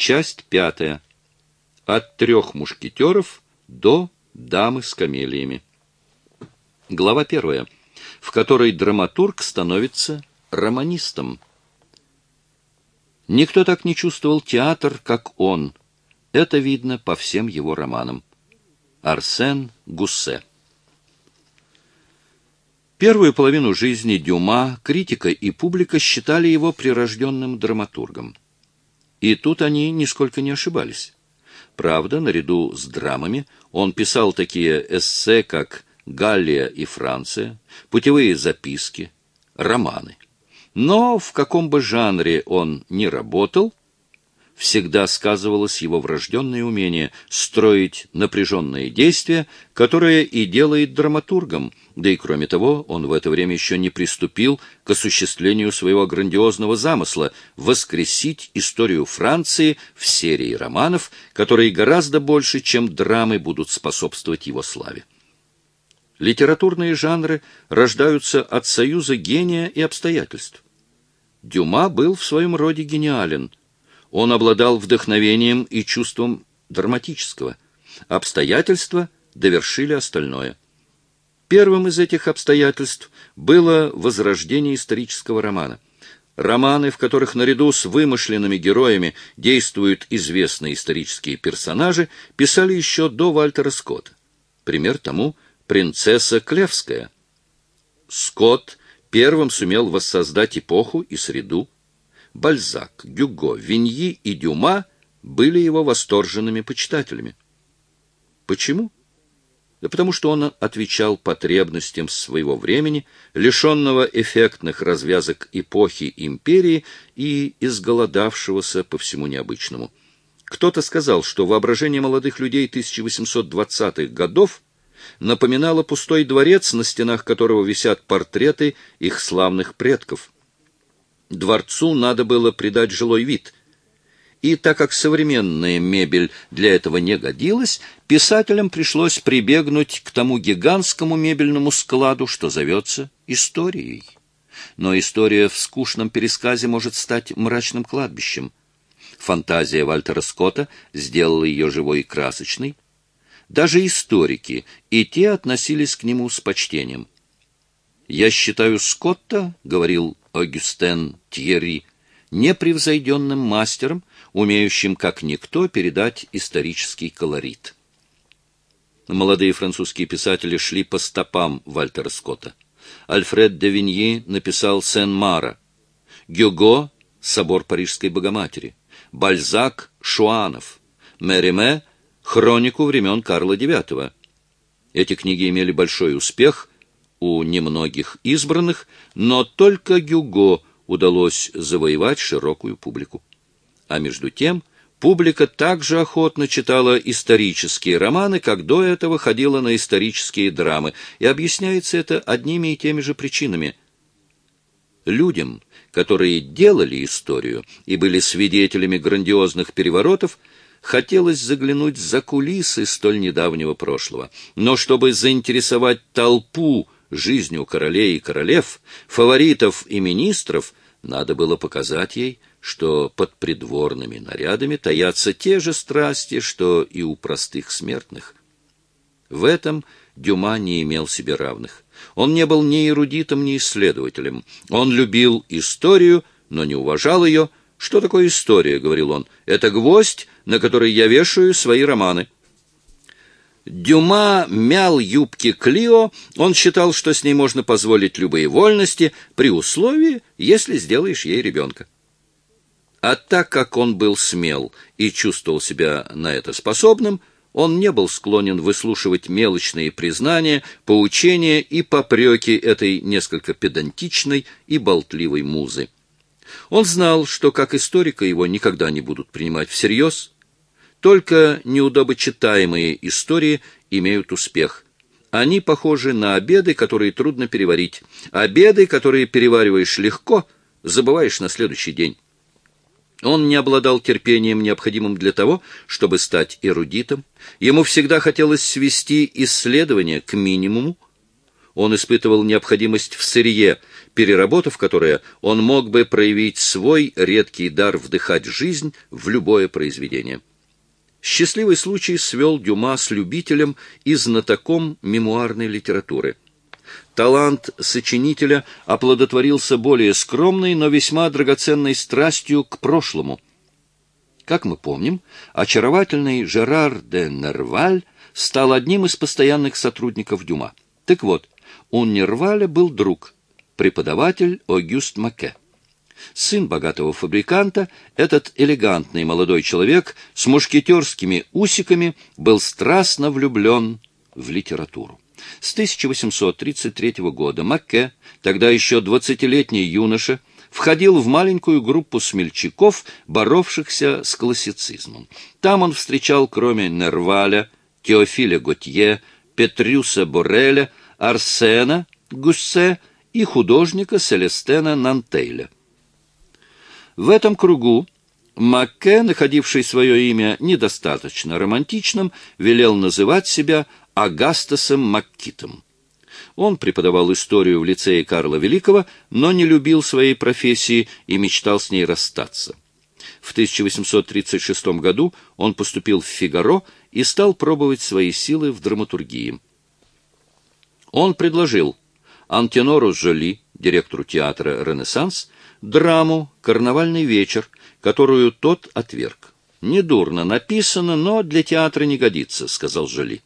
Часть пятая. От трех мушкетеров до дамы с камелиями. Глава первая, в которой драматург становится романистом. Никто так не чувствовал театр, как он. Это видно по всем его романам. Арсен Гуссе Первую половину жизни Дюма критика и публика считали его прирожденным драматургом. И тут они нисколько не ошибались. Правда, наряду с драмами он писал такие эссе, как «Галлия и Франция», «Путевые записки», романы. Но в каком бы жанре он ни работал, всегда сказывалось его врожденное умение строить напряженные действия, которое и делает драматургом, да и кроме того, он в это время еще не приступил к осуществлению своего грандиозного замысла — воскресить историю Франции в серии романов, которые гораздо больше, чем драмы, будут способствовать его славе. Литературные жанры рождаются от союза гения и обстоятельств. Дюма был в своем роде гениален — он обладал вдохновением и чувством драматического. Обстоятельства довершили остальное. Первым из этих обстоятельств было возрождение исторического романа. Романы, в которых наряду с вымышленными героями действуют известные исторические персонажи, писали еще до Вальтера Скотта. Пример тому «Принцесса Клевская». Скотт первым сумел воссоздать эпоху и среду, Бальзак, Гюго, Виньи и Дюма были его восторженными почитателями. Почему? Да потому что он отвечал потребностям своего времени, лишенного эффектных развязок эпохи империи и изголодавшегося по всему необычному. Кто-то сказал, что воображение молодых людей 1820-х годов напоминало пустой дворец, на стенах которого висят портреты их славных предков – Дворцу надо было придать жилой вид. И так как современная мебель для этого не годилась, писателям пришлось прибегнуть к тому гигантскому мебельному складу, что зовется историей. Но история в скучном пересказе может стать мрачным кладбищем. Фантазия Вальтера Скотта сделала ее живой и красочной. Даже историки, и те относились к нему с почтением. «Я считаю Скотта, — говорил Огюстен Тьерри, непревзойденным мастером, умеющим как никто передать исторический колорит. Молодые французские писатели шли по стопам Вальтера Скотта. Альфред де Виньи написал «Сен-Мара», Гюго — «Собор Парижской Богоматери», Бальзак — «Шуанов», Мериме — «Хронику времен Карла IX». Эти книги имели большой успех, у немногих избранных, но только Гюго удалось завоевать широкую публику. А между тем публика также охотно читала исторические романы, как до этого ходила на исторические драмы, и объясняется это одними и теми же причинами. Людям, которые делали историю и были свидетелями грандиозных переворотов, хотелось заглянуть за кулисы столь недавнего прошлого. Но чтобы заинтересовать толпу, жизнью королей и королев, фаворитов и министров, надо было показать ей, что под придворными нарядами таятся те же страсти, что и у простых смертных. В этом Дюма не имел себе равных. Он не был ни эрудитом, ни исследователем. Он любил историю, но не уважал ее. «Что такое история?» — говорил он. «Это гвоздь, на который я вешаю свои романы». Дюма мял юбки Клио, он считал, что с ней можно позволить любые вольности, при условии, если сделаешь ей ребенка. А так как он был смел и чувствовал себя на это способным, он не был склонен выслушивать мелочные признания, поучения и попреки этой несколько педантичной и болтливой музы. Он знал, что как историка его никогда не будут принимать всерьез, только неудобочитаемые истории имеют успех. Они похожи на обеды, которые трудно переварить. Обеды, которые перевариваешь легко, забываешь на следующий день. Он не обладал терпением, необходимым для того, чтобы стать эрудитом. Ему всегда хотелось свести исследования к минимуму. Он испытывал необходимость в сырье, переработав которое, он мог бы проявить свой редкий дар вдыхать жизнь в любое произведение. Счастливый случай свел Дюма с любителем и знатоком мемуарной литературы. Талант сочинителя оплодотворился более скромной, но весьма драгоценной страстью к прошлому. Как мы помним, очаровательный Жерар де Нерваль стал одним из постоянных сотрудников Дюма. Так вот, у Нерваля был друг, преподаватель Огюст Маке. Сын богатого фабриканта, этот элегантный молодой человек с мушкетерскими усиками был страстно влюблен в литературу. С 1833 года Макке, тогда еще двадцатилетний юноша, входил в маленькую группу смельчаков, боровшихся с классицизмом. Там он встречал, кроме Нерваля, Теофиля Готье, Петрюса Бореля, Арсена Гуссе и художника Селестена Нантейля. В этом кругу Макке, находивший свое имя недостаточно романтичным, велел называть себя Агастасом Маккитом. Он преподавал историю в лицее Карла Великого, но не любил своей профессии и мечтал с ней расстаться. В 1836 году он поступил в «Фигаро» и стал пробовать свои силы в драматургии. Он предложил Антенору Жоли, директору театра «Ренессанс», драму «Карнавальный вечер», которую тот отверг. «Недурно написано, но для театра не годится», — сказал Жоли.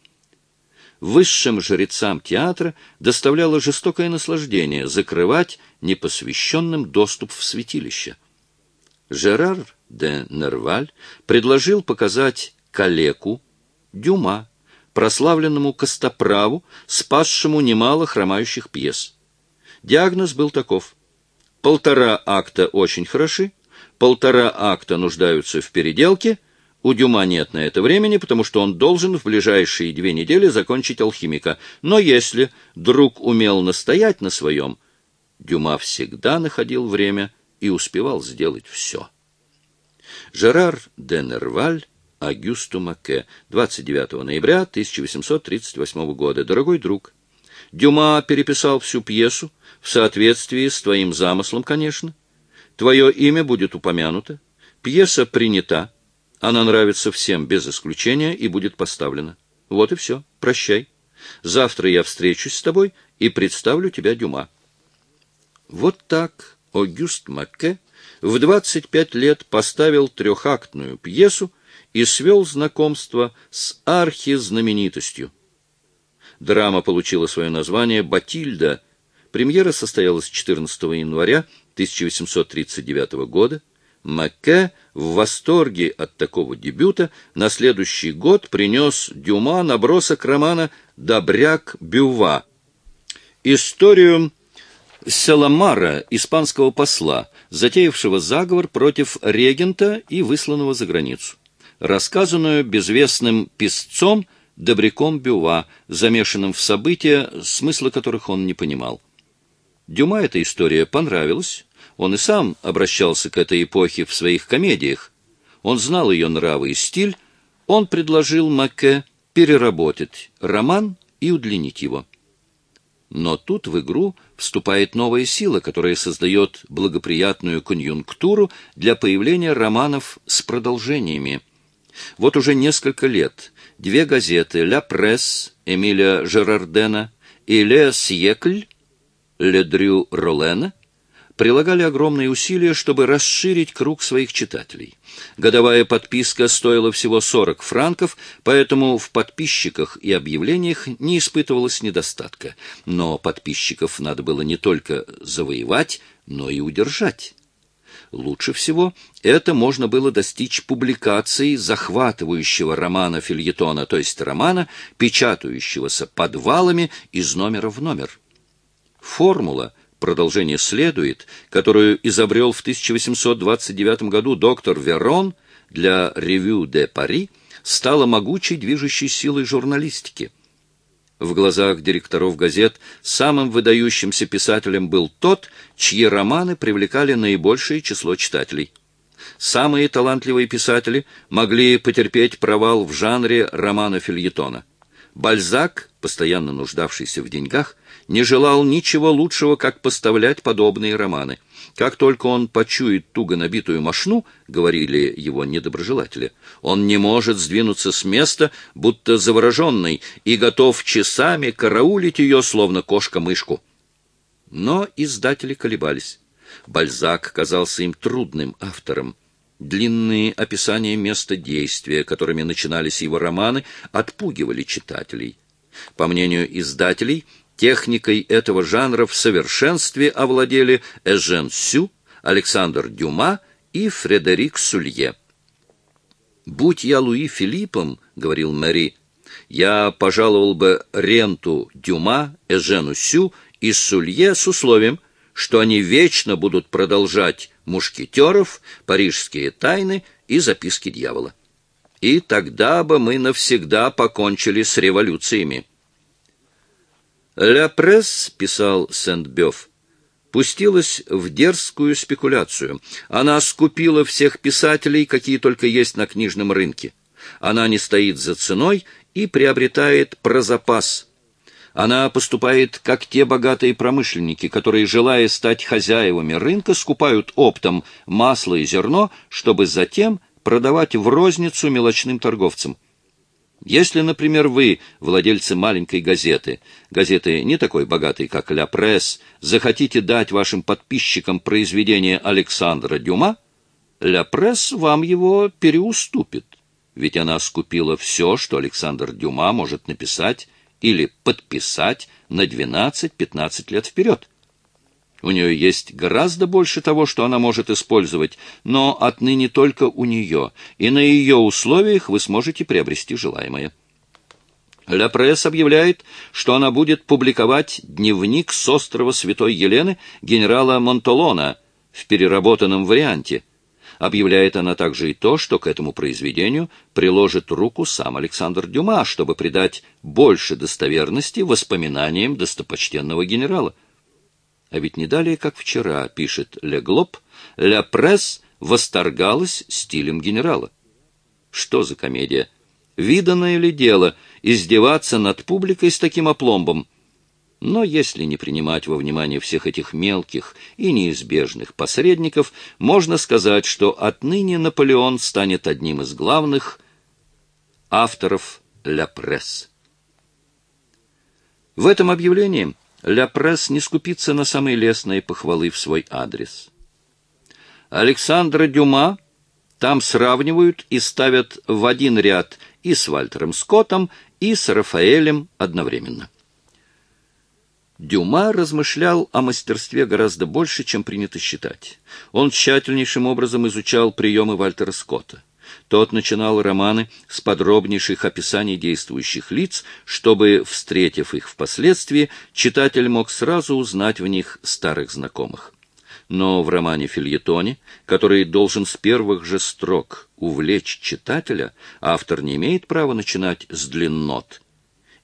Высшим жрецам театра доставляло жестокое наслаждение закрывать непосвященным доступ в святилище. Жерар де Нерваль предложил показать калеку Дюма, прославленному Костоправу, спасшему немало хромающих пьес. Диагноз был таков. Полтора акта очень хороши, полтора акта нуждаются в переделке, у Дюма нет на это времени, потому что он должен в ближайшие две недели закончить алхимика. Но если друг умел настоять на своем, Дюма всегда находил время и успевал сделать все. Жерар де Нерваль Агюсту Маке, 29 ноября 1838 года. Дорогой друг, Дюма переписал всю пьесу, в соответствии с твоим замыслом, конечно. Твое имя будет упомянуто, пьеса принята, она нравится всем без исключения и будет поставлена. Вот и все. Прощай. Завтра я встречусь с тобой и представлю тебя Дюма. Вот так Огюст Макке в 25 лет поставил трехактную пьесу и свел знакомство с архизнаменитостью. Драма получила свое название «Батильда». Премьера состоялась 14 января 1839 года. Макке в восторге от такого дебюта на следующий год принес Дюма набросок романа «Добряк Бюва». Историю Селамара, испанского посла, затеявшего заговор против регента и высланного за границу рассказанную безвестным писцом Добряком Бюва, замешанным в события, смысла которых он не понимал. Дюма эта история понравилась. Он и сам обращался к этой эпохе в своих комедиях. Он знал ее нравы и стиль. Он предложил Маке переработать роман и удлинить его. Но тут в игру вступает новая сила, которая создает благоприятную конъюнктуру для появления романов с продолжениями. Вот уже несколько лет две газеты «Ля Пресс» Эмиля Жерардена и «Ле Сьекль» Ле Дрю Ролена прилагали огромные усилия, чтобы расширить круг своих читателей. Годовая подписка стоила всего 40 франков, поэтому в подписчиках и объявлениях не испытывалось недостатка. Но подписчиков надо было не только завоевать, но и удержать. Лучше всего это можно было достичь публикацией захватывающего романа фильетона, то есть романа, печатающегося подвалами из номера в номер. Формула продолжение следует, которую изобрел в 1829 году доктор Верон для «Ревю де Пари», стала могучей движущей силой журналистики – в глазах директоров газет самым выдающимся писателем был тот, чьи романы привлекали наибольшее число читателей. Самые талантливые писатели могли потерпеть провал в жанре романа-фильетона. Бальзак, постоянно нуждавшийся в деньгах, не желал ничего лучшего, как поставлять подобные романы. Как только он почует туго набитую мошну, говорили его недоброжелатели, он не может сдвинуться с места, будто завороженный, и готов часами караулить ее, словно кошка-мышку. Но издатели колебались. Бальзак казался им трудным автором. Длинные описания места действия, которыми начинались его романы, отпугивали читателей. По мнению издателей, Техникой этого жанра в совершенстве овладели Эжен Сю, Александр Дюма и Фредерик Сулье. «Будь я Луи Филиппом, — говорил Мэри, — я пожаловал бы ренту Дюма, Эжену Сю и Сулье с условием, что они вечно будут продолжать «Мушкетеров», «Парижские тайны» и «Записки дьявола». И тогда бы мы навсегда покончили с революциями. «Ля пресс», — писал Сент-Бёв, — пустилась в дерзкую спекуляцию. Она скупила всех писателей, какие только есть на книжном рынке. Она не стоит за ценой и приобретает прозапас. Она поступает, как те богатые промышленники, которые, желая стать хозяевами рынка, скупают оптом масло и зерно, чтобы затем продавать в розницу мелочным торговцам. Если, например, вы, владельцы маленькой газеты, газеты не такой богатой, как «Ля Пресс», захотите дать вашим подписчикам произведение Александра Дюма, «Ля Пресс» вам его переуступит, ведь она скупила все, что Александр Дюма может написать или подписать на 12-15 лет вперед. У нее есть гораздо больше того, что она может использовать, но отныне только у нее, и на ее условиях вы сможете приобрести желаемое. Ля Пресс объявляет, что она будет публиковать дневник с острова Святой Елены генерала Монтолона в переработанном варианте. Объявляет она также и то, что к этому произведению приложит руку сам Александр Дюма, чтобы придать больше достоверности воспоминаниям достопочтенного генерала. А ведь не далее, как вчера, пишет Ле Глоб, Ля Пресс восторгалась стилем генерала. Что за комедия? Виданное ли дело издеваться над публикой с таким опломбом? Но если не принимать во внимание всех этих мелких и неизбежных посредников, можно сказать, что отныне Наполеон станет одним из главных авторов «Ля Пресс». В этом объявлении Ля Пресс не скупится на самые лестные похвалы в свой адрес. Александра Дюма там сравнивают и ставят в один ряд и с Вальтером Скоттом, и с Рафаэлем одновременно. Дюма размышлял о мастерстве гораздо больше, чем принято считать. Он тщательнейшим образом изучал приемы Вальтера Скотта. Тот начинал романы с подробнейших описаний действующих лиц, чтобы, встретив их впоследствии, читатель мог сразу узнать в них старых знакомых. Но в романе «Фильетоне», который должен с первых же строк увлечь читателя, автор не имеет права начинать с длиннот.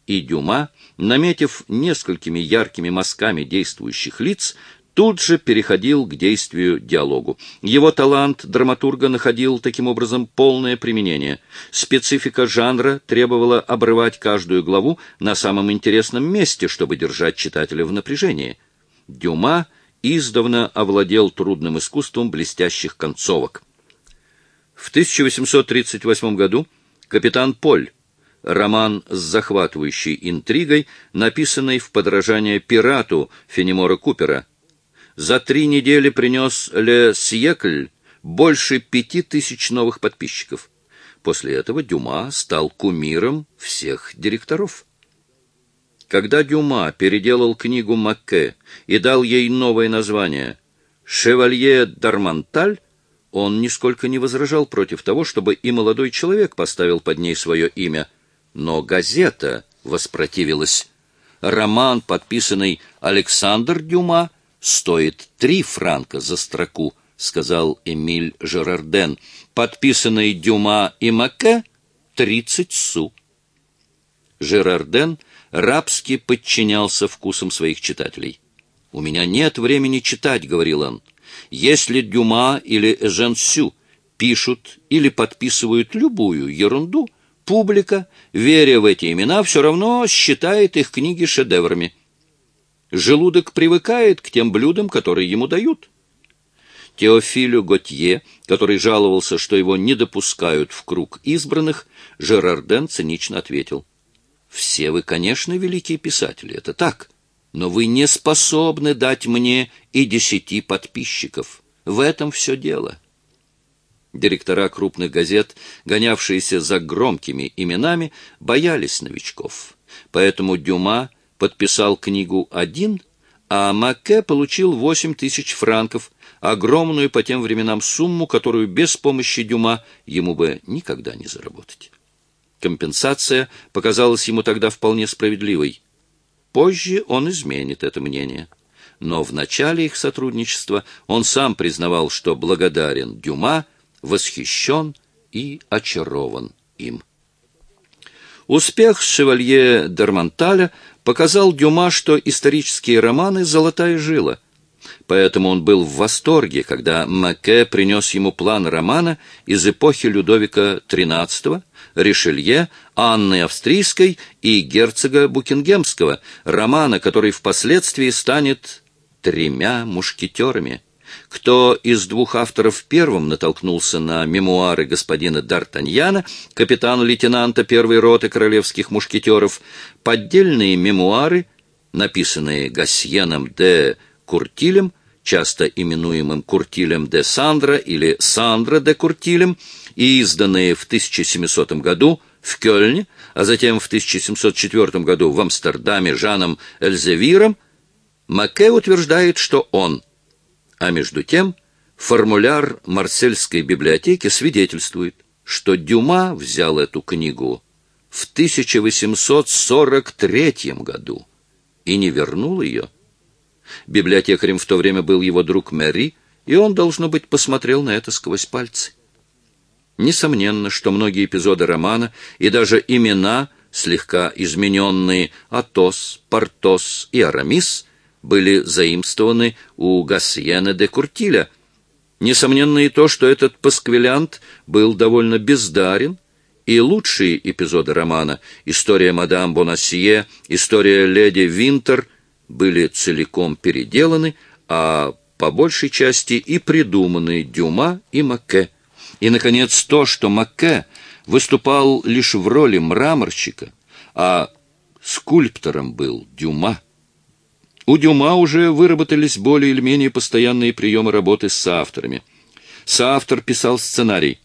И Дюма, наметив несколькими яркими мазками действующих лиц, тут же переходил к действию диалогу. Его талант драматурга находил таким образом полное применение. Специфика жанра требовала обрывать каждую главу на самом интересном месте, чтобы держать читателя в напряжении. Дюма издавна овладел трудным искусством блестящих концовок. В 1838 году «Капитан Поль» роман с захватывающей интригой, написанный в подражание пирату Фенемора Купера, за три недели принес «Ле Сьекль» больше пяти тысяч новых подписчиков. После этого Дюма стал кумиром всех директоров. Когда Дюма переделал книгу Макке и дал ей новое название «Шевалье Дарманталь», он нисколько не возражал против того, чтобы и молодой человек поставил под ней свое имя. Но газета воспротивилась. Роман, подписанный Александр Дюма, стоит три франка за строку, сказал Эмиль Жерарден, подписанный Дюма и Маке — тридцать су. Жерарден рабски подчинялся вкусам своих читателей. «У меня нет времени читать», — говорил он. «Если Дюма или Эжен Сю пишут или подписывают любую ерунду, публика, веря в эти имена, все равно считает их книги шедеврами». Желудок привыкает к тем блюдам, которые ему дают. Теофилю Готье, который жаловался, что его не допускают в круг избранных, Жерарден цинично ответил. «Все вы, конечно, великие писатели, это так, но вы не способны дать мне и десяти подписчиков. В этом все дело». Директора крупных газет, гонявшиеся за громкими именами, боялись новичков. Поэтому Дюма подписал книгу один, а Маке получил восемь тысяч франков, огромную по тем временам сумму, которую без помощи Дюма ему бы никогда не заработать. Компенсация показалась ему тогда вполне справедливой. Позже он изменит это мнение. Но в начале их сотрудничества он сам признавал, что благодарен Дюма – восхищен и очарован им. Успех шевалье Дермонталя показал Дюма, что исторические романы — золотая жила. Поэтому он был в восторге, когда Маке принес ему план романа из эпохи Людовика XIII, Ришелье, Анны Австрийской и герцога Букингемского, романа, который впоследствии станет «Тремя мушкетерами». Кто из двух авторов первым натолкнулся на мемуары господина Д'Артаньяна, капитана-лейтенанта первой роты королевских мушкетеров, поддельные мемуары, написанные Гассьеном де Куртилем, часто именуемым Куртилем де Сандра или Сандра де Куртилем, и изданные в 1700 году в Кёльне, а затем в 1704 году в Амстердаме Жаном Эльзевиром, Маке утверждает, что он – а между тем формуляр Марсельской библиотеки свидетельствует, что Дюма взял эту книгу в 1843 году и не вернул ее. Библиотекарем в то время был его друг Мэри, и он, должно быть, посмотрел на это сквозь пальцы. Несомненно, что многие эпизоды романа и даже имена, слегка измененные Атос, Портос и Арамис, были заимствованы у Гассиена де Куртиля. Несомненно и то, что этот пасквилянт был довольно бездарен, и лучшие эпизоды романа «История мадам Бонасье», «История леди Винтер» были целиком переделаны, а по большей части и придуманы Дюма и Макке. И, наконец, то, что Макке выступал лишь в роли мраморщика, а скульптором был Дюма. У Дюма уже выработались более или менее постоянные приемы работы с соавторами. Соавтор писал сценарий.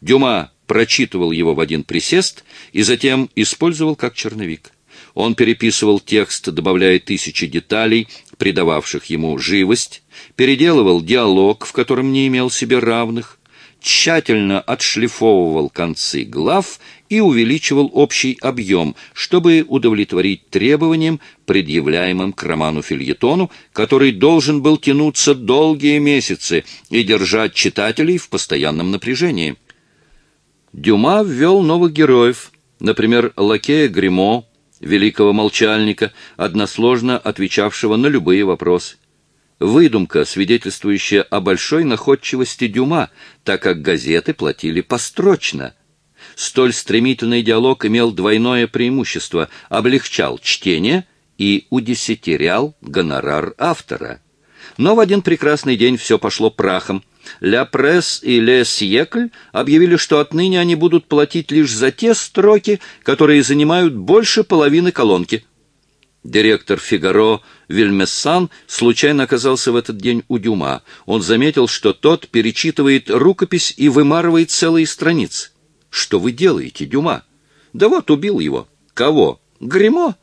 Дюма прочитывал его в один присест и затем использовал как черновик. Он переписывал текст, добавляя тысячи деталей, придававших ему живость, переделывал диалог, в котором не имел себе равных, тщательно отшлифовывал концы глав и увеличивал общий объем, чтобы удовлетворить требованиям, предъявляемым к роману-фильетону, который должен был тянуться долгие месяцы и держать читателей в постоянном напряжении. Дюма ввел новых героев, например, лакея Гримо, великого молчальника, односложно отвечавшего на любые вопросы выдумка, свидетельствующая о большой находчивости Дюма, так как газеты платили построчно. Столь стремительный диалог имел двойное преимущество – облегчал чтение и удесятерял гонорар автора. Но в один прекрасный день все пошло прахом. «Ля Пресс» и «Ле Сьекль» объявили, что отныне они будут платить лишь за те строки, которые занимают больше половины колонки – Директор «Фигаро» Вильмессан случайно оказался в этот день у Дюма. Он заметил, что тот перечитывает рукопись и вымарывает целые страницы. «Что вы делаете, Дюма?» «Да вот, убил его». «Кого?» «Гремо.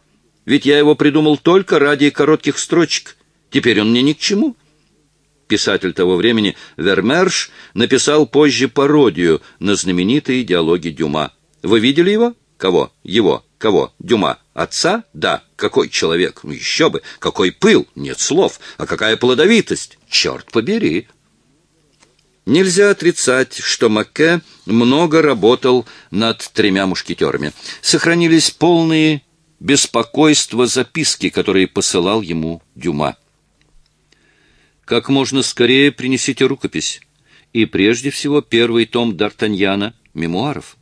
Ведь я его придумал только ради коротких строчек. Теперь он мне ни к чему». Писатель того времени Вермерш написал позже пародию на знаменитые диалоги Дюма. Вы видели его? Кого? Его. Кого? Дюма. Отца? Да. Какой человек? Ну, еще бы. Какой пыл? Нет слов. А какая плодовитость? Черт побери. Нельзя отрицать, что Макке много работал над тремя мушкетерами. Сохранились полные беспокойства записки, которые посылал ему Дюма. Как можно скорее принесите рукопись. И прежде всего первый том Д'Артаньяна, мемуаров.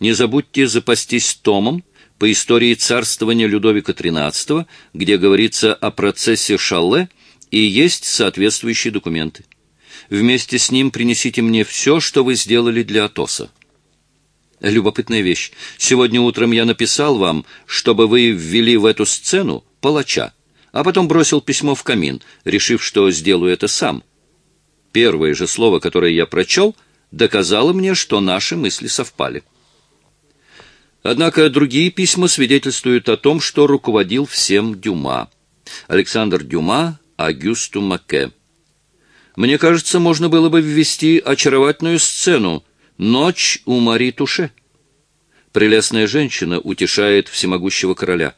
Не забудьте запастись томом, по истории царствования Людовика XIII, где говорится о процессе Шалле, и есть соответствующие документы. Вместе с ним принесите мне все, что вы сделали для Атоса. Любопытная вещь. Сегодня утром я написал вам, чтобы вы ввели в эту сцену палача, а потом бросил письмо в камин, решив, что сделаю это сам. Первое же слово, которое я прочел, доказало мне, что наши мысли совпали. Однако другие письма свидетельствуют о том, что руководил всем Дюма. Александр Дюма, Агюсту Маке. Мне кажется, можно было бы ввести очаровательную сцену «Ночь у Мари Туше». Прелестная женщина утешает всемогущего короля.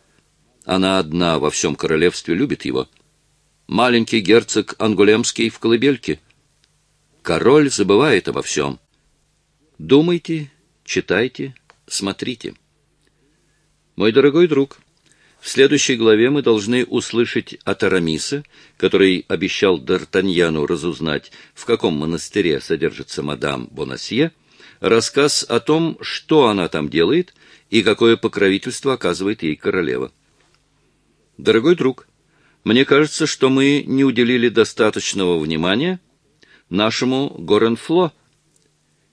Она одна во всем королевстве любит его. Маленький герцог Ангулемский в колыбельке. Король забывает обо всем. Думайте, читайте, смотрите. Мой дорогой друг, в следующей главе мы должны услышать от Арамиса, который обещал Д'Артаньяну разузнать, в каком монастыре содержится мадам Бонасье, рассказ о том, что она там делает и какое покровительство оказывает ей королева. Дорогой друг, мне кажется, что мы не уделили достаточного внимания нашему Горенфло,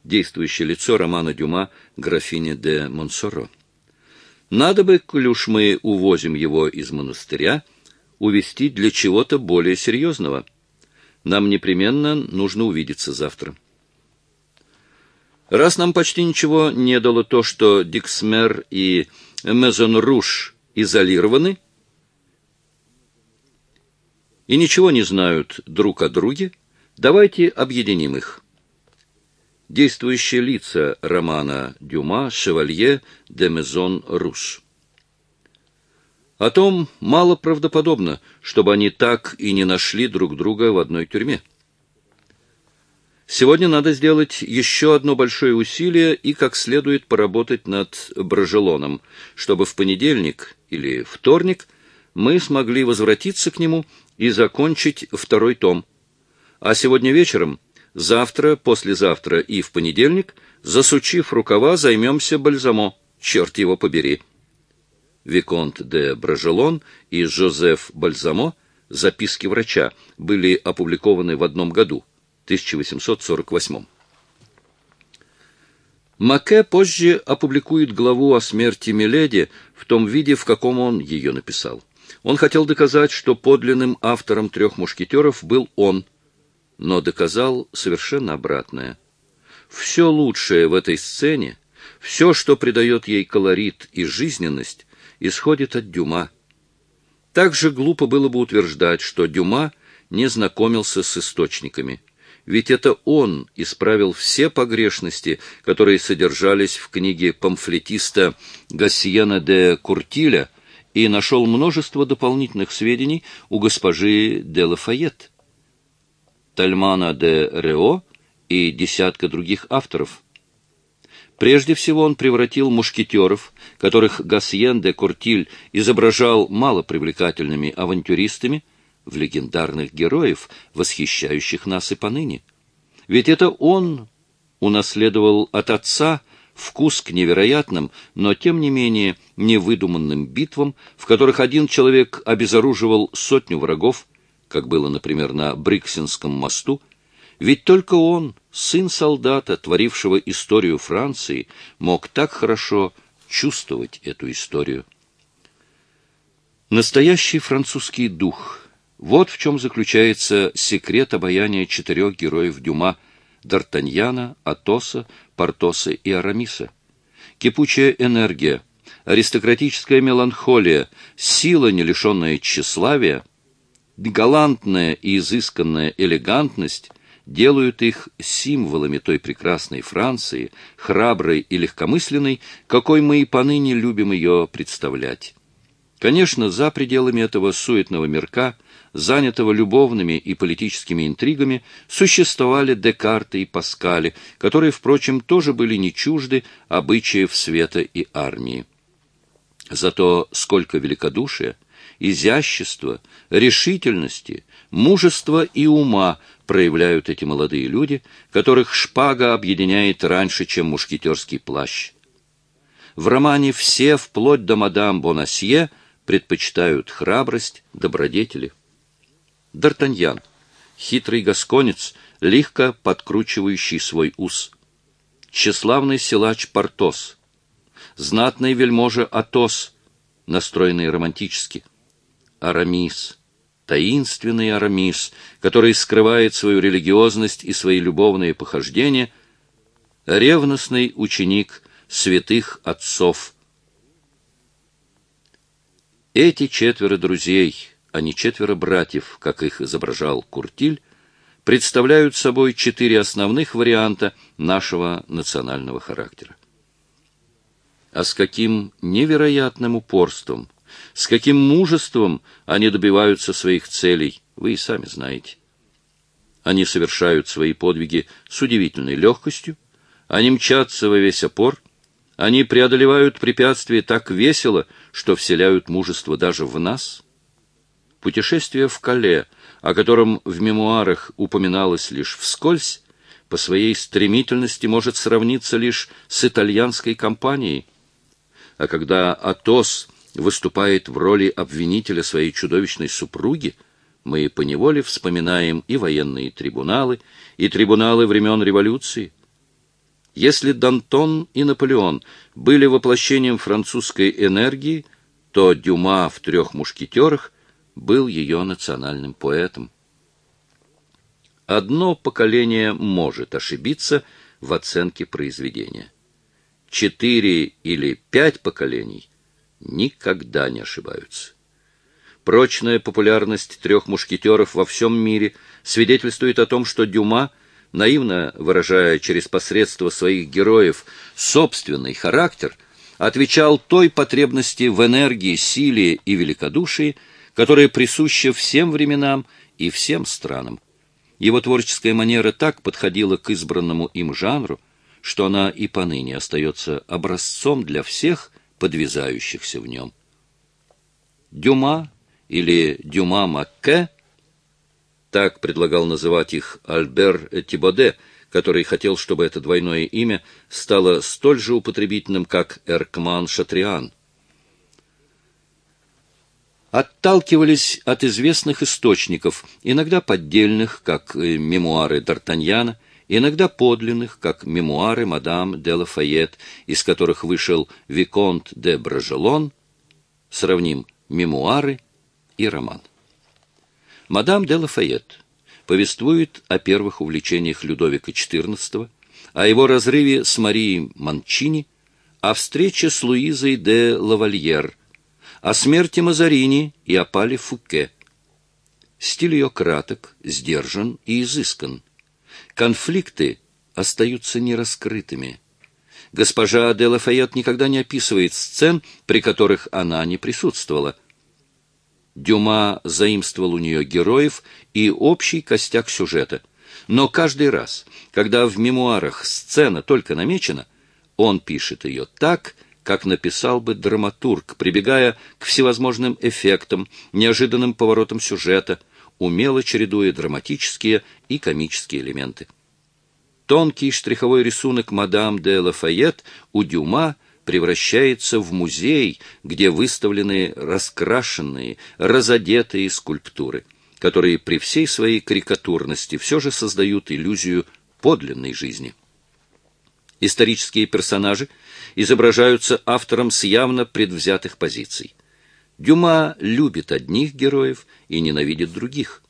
действующее лицо романа Дюма «Графиня де Монсоро». Надо бы, коль уж мы увозим его из монастыря, увести для чего-то более серьезного. Нам непременно нужно увидеться завтра. Раз нам почти ничего не дало то, что Диксмер и Мезонруш изолированы и ничего не знают друг о друге, давайте объединим их. Действующие лица романа Дюма «Шевалье де Мезон Руш». О том мало правдоподобно, чтобы они так и не нашли друг друга в одной тюрьме. Сегодня надо сделать еще одно большое усилие и как следует поработать над Брожелоном, чтобы в понедельник или вторник мы смогли возвратиться к нему и закончить второй том. А сегодня вечером, завтра, послезавтра и в понедельник, засучив рукава, займемся бальзамо, черт его побери. Виконт де Брожелон и Жозеф Бальзамо, записки врача, были опубликованы в одном году – 1848. Маке позже опубликует главу о смерти Миледи в том виде, в каком он ее написал. Он хотел доказать, что подлинным автором «Трех мушкетеров» был он, но доказал совершенно обратное. Все лучшее в этой сцене, все, что придает ей колорит и жизненность, исходит от Дюма. Так же глупо было бы утверждать, что Дюма не знакомился с источниками – ведь это он исправил все погрешности, которые содержались в книге памфлетиста Гассиена де Куртиля и нашел множество дополнительных сведений у госпожи де Лафайет, Тальмана де Рео и десятка других авторов. Прежде всего он превратил мушкетеров, которых Гассиен де Куртиль изображал малопривлекательными авантюристами, в легендарных героев, восхищающих нас и поныне. Ведь это он унаследовал от отца вкус к невероятным, но тем не менее невыдуманным битвам, в которых один человек обезоруживал сотню врагов, как было, например, на Бриксинском мосту, ведь только он, сын солдата, творившего историю Франции, мог так хорошо чувствовать эту историю. Настоящий французский дух — вот в чем заключается секрет обаяния четырех героев Дюма – Д'Артаньяна, Атоса, Портоса и Арамиса. Кипучая энергия, аристократическая меланхолия, сила, не лишенная тщеславия, галантная и изысканная элегантность делают их символами той прекрасной Франции, храброй и легкомысленной, какой мы и поныне любим ее представлять. Конечно, за пределами этого суетного мирка – занятого любовными и политическими интригами, существовали Декарты и Паскали, которые, впрочем, тоже были не чужды обычаев света и армии. Зато сколько великодушия, изящества, решительности, мужества и ума проявляют эти молодые люди, которых шпага объединяет раньше, чем мушкетерский плащ. В романе все, вплоть до мадам Бонасье, предпочитают храбрость, добродетели. Д'Артаньян, хитрый гасконец, легко подкручивающий свой ус. Тщеславный силач Портос, знатный вельможа Атос, настроенный романтически. Арамис, таинственный Арамис, который скрывает свою религиозность и свои любовные похождения, ревностный ученик святых отцов. Эти четверо друзей, а не четверо братьев, как их изображал Куртиль, представляют собой четыре основных варианта нашего национального характера. А с каким невероятным упорством, с каким мужеством они добиваются своих целей, вы и сами знаете. Они совершают свои подвиги с удивительной легкостью, они мчатся во весь опор, они преодолевают препятствия так весело, что вселяют мужество даже в нас. Путешествие в Кале, о котором в мемуарах упоминалось лишь вскользь, по своей стремительности может сравниться лишь с итальянской кампанией. А когда Атос выступает в роли обвинителя своей чудовищной супруги, мы поневоле вспоминаем и военные трибуналы, и трибуналы времен революции, если Дантон и Наполеон были воплощением французской энергии, то Дюма в «Трех мушкетерах» был ее национальным поэтом. Одно поколение может ошибиться в оценке произведения. Четыре или пять поколений никогда не ошибаются. Прочная популярность трех мушкетеров во всем мире свидетельствует о том, что Дюма – наивно выражая через посредство своих героев собственный характер, отвечал той потребности в энергии, силе и великодушии, которая присуща всем временам и всем странам. Его творческая манера так подходила к избранному им жанру, что она и поныне остается образцом для всех подвязающихся в нем. Дюма или Дюма-Макке так предлагал называть их Альбер Тибоде, который хотел, чтобы это двойное имя стало столь же употребительным, как Эркман Шатриан. Отталкивались от известных источников, иногда поддельных, как мемуары Д'Артаньяна, иногда подлинных, как мемуары мадам де Лафайет, из которых вышел Виконт де Бражелон, сравним мемуары и роман. Мадам де Лафайет повествует о первых увлечениях Людовика XIV, о его разрыве с Марией Манчини, о встрече с Луизой де Лавальер, о смерти Мазарини и о пале Фуке. Стиль ее краток, сдержан и изыскан. Конфликты остаются нераскрытыми. Госпожа де Лафайет никогда не описывает сцен, при которых она не присутствовала – Дюма заимствовал у нее героев и общий костяк сюжета. Но каждый раз, когда в мемуарах сцена только намечена, он пишет ее так, как написал бы драматург, прибегая к всевозможным эффектам, неожиданным поворотам сюжета, умело чередуя драматические и комические элементы. Тонкий штриховой рисунок мадам де Лафайет у Дюма превращается в музей, где выставлены раскрашенные, разодетые скульптуры, которые при всей своей карикатурности все же создают иллюзию подлинной жизни. Исторические персонажи изображаются автором с явно предвзятых позиций. Дюма любит одних героев и ненавидит других.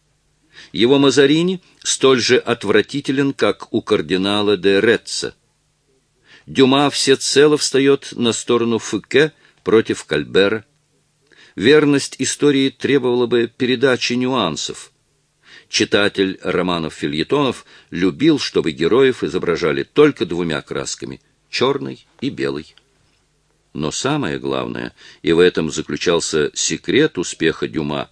Его Мазарини столь же отвратителен, как у кардинала де Ретца – Дюма всецело встает на сторону Фуке против Кальбера. Верность истории требовала бы передачи нюансов. Читатель романов-фильетонов любил, чтобы героев изображали только двумя красками — черной и белой. Но самое главное, и в этом заключался секрет успеха Дюма,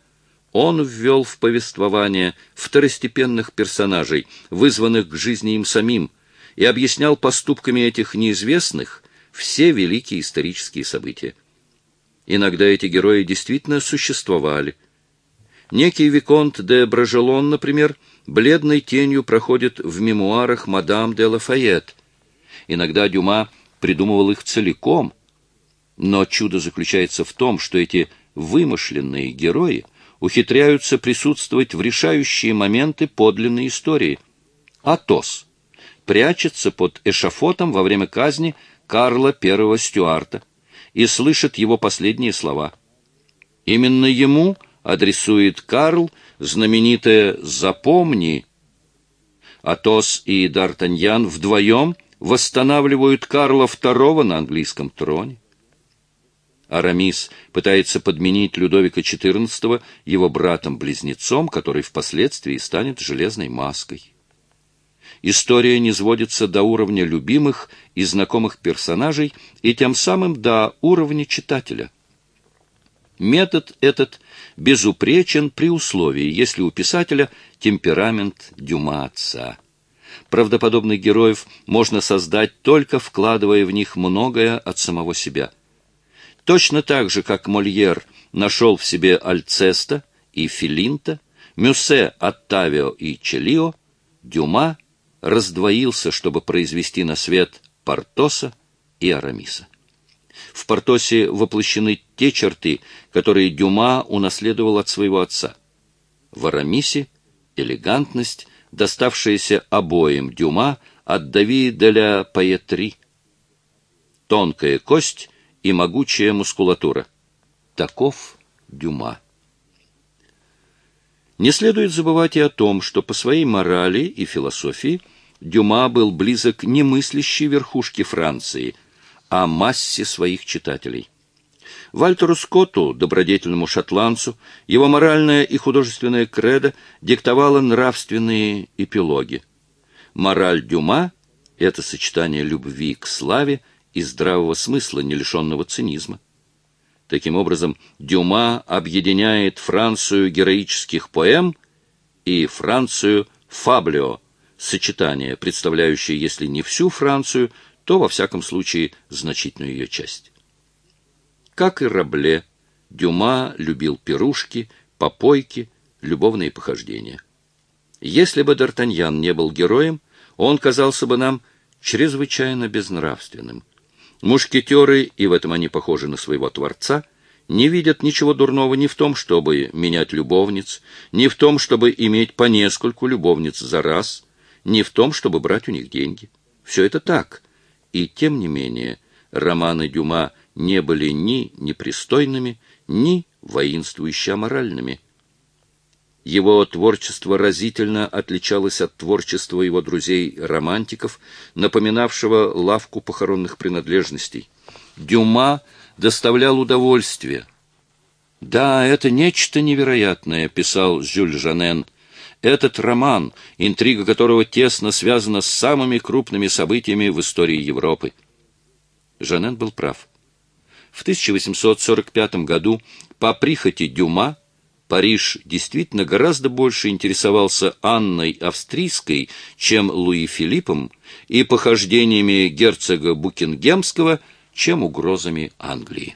он ввел в повествование второстепенных персонажей, вызванных к жизни им самим — и объяснял поступками этих неизвестных все великие исторические события. Иногда эти герои действительно существовали. Некий Виконт де Бражелон, например, бледной тенью проходит в мемуарах мадам де Лафайет. Иногда Дюма придумывал их целиком, Но чудо заключается в том, что эти вымышленные герои ухитряются присутствовать в решающие моменты подлинной истории. Атос прячется под эшафотом во время казни Карла I Стюарта и слышит его последние слова. Именно ему адресует Карл знаменитое «Запомни». Атос и Д'Артаньян вдвоем восстанавливают Карла II на английском троне. Арамис пытается подменить Людовика XIV его братом-близнецом, который впоследствии станет железной маской. История не сводится до уровня любимых и знакомых персонажей и тем самым до уровня читателя. Метод этот безупречен при условии, если у писателя темперамент Дюма отца. Правдоподобных героев можно создать только вкладывая в них многое от самого себя. Точно так же, как Мольер нашел в себе Альцеста и Филинта, Мюссе Оттавио и Челио, Дюма раздвоился, чтобы произвести на свет Портоса и Арамиса. В Портосе воплощены те черты, которые Дюма унаследовал от своего отца. В Арамисе — элегантность, доставшаяся обоим Дюма от Дави де ля Паетри. Тонкая кость и могучая мускулатура. Таков Дюма. Не следует забывать и о том, что по своей морали и философии Дюма был близок к немыслящей верхушке Франции, а массе своих читателей. Вальтеру Скотту, добродетельному шотландцу, его моральная и художественная кредо диктовала нравственные эпилоги. Мораль Дюма — это сочетание любви к славе и здравого смысла, не лишенного цинизма. Таким образом, Дюма объединяет Францию героических поэм и Францию фаблио, сочетание, представляющее, если не всю Францию, то, во всяком случае, значительную ее часть. Как и Рабле, Дюма любил пирушки, попойки, любовные похождения. Если бы Д'Артаньян не был героем, он казался бы нам чрезвычайно безнравственным. Мушкетеры, и в этом они похожи на своего Творца, не видят ничего дурного ни в том, чтобы менять любовниц, ни в том, чтобы иметь по нескольку любовниц за раз, ни в том, чтобы брать у них деньги. Все это так. И тем не менее, романы Дюма не были ни непристойными, ни воинствующе аморальными. Его творчество разительно отличалось от творчества его друзей-романтиков, напоминавшего лавку похоронных принадлежностей. Дюма доставлял удовольствие. «Да, это нечто невероятное», — писал Жюль Жанен. «Этот роман, интрига которого тесно связана с самыми крупными событиями в истории Европы». Жанен был прав. В 1845 году по прихоти Дюма Париж действительно гораздо больше интересовался Анной Австрийской, чем Луи Филиппом, и похождениями герцога Букингемского, чем угрозами Англии.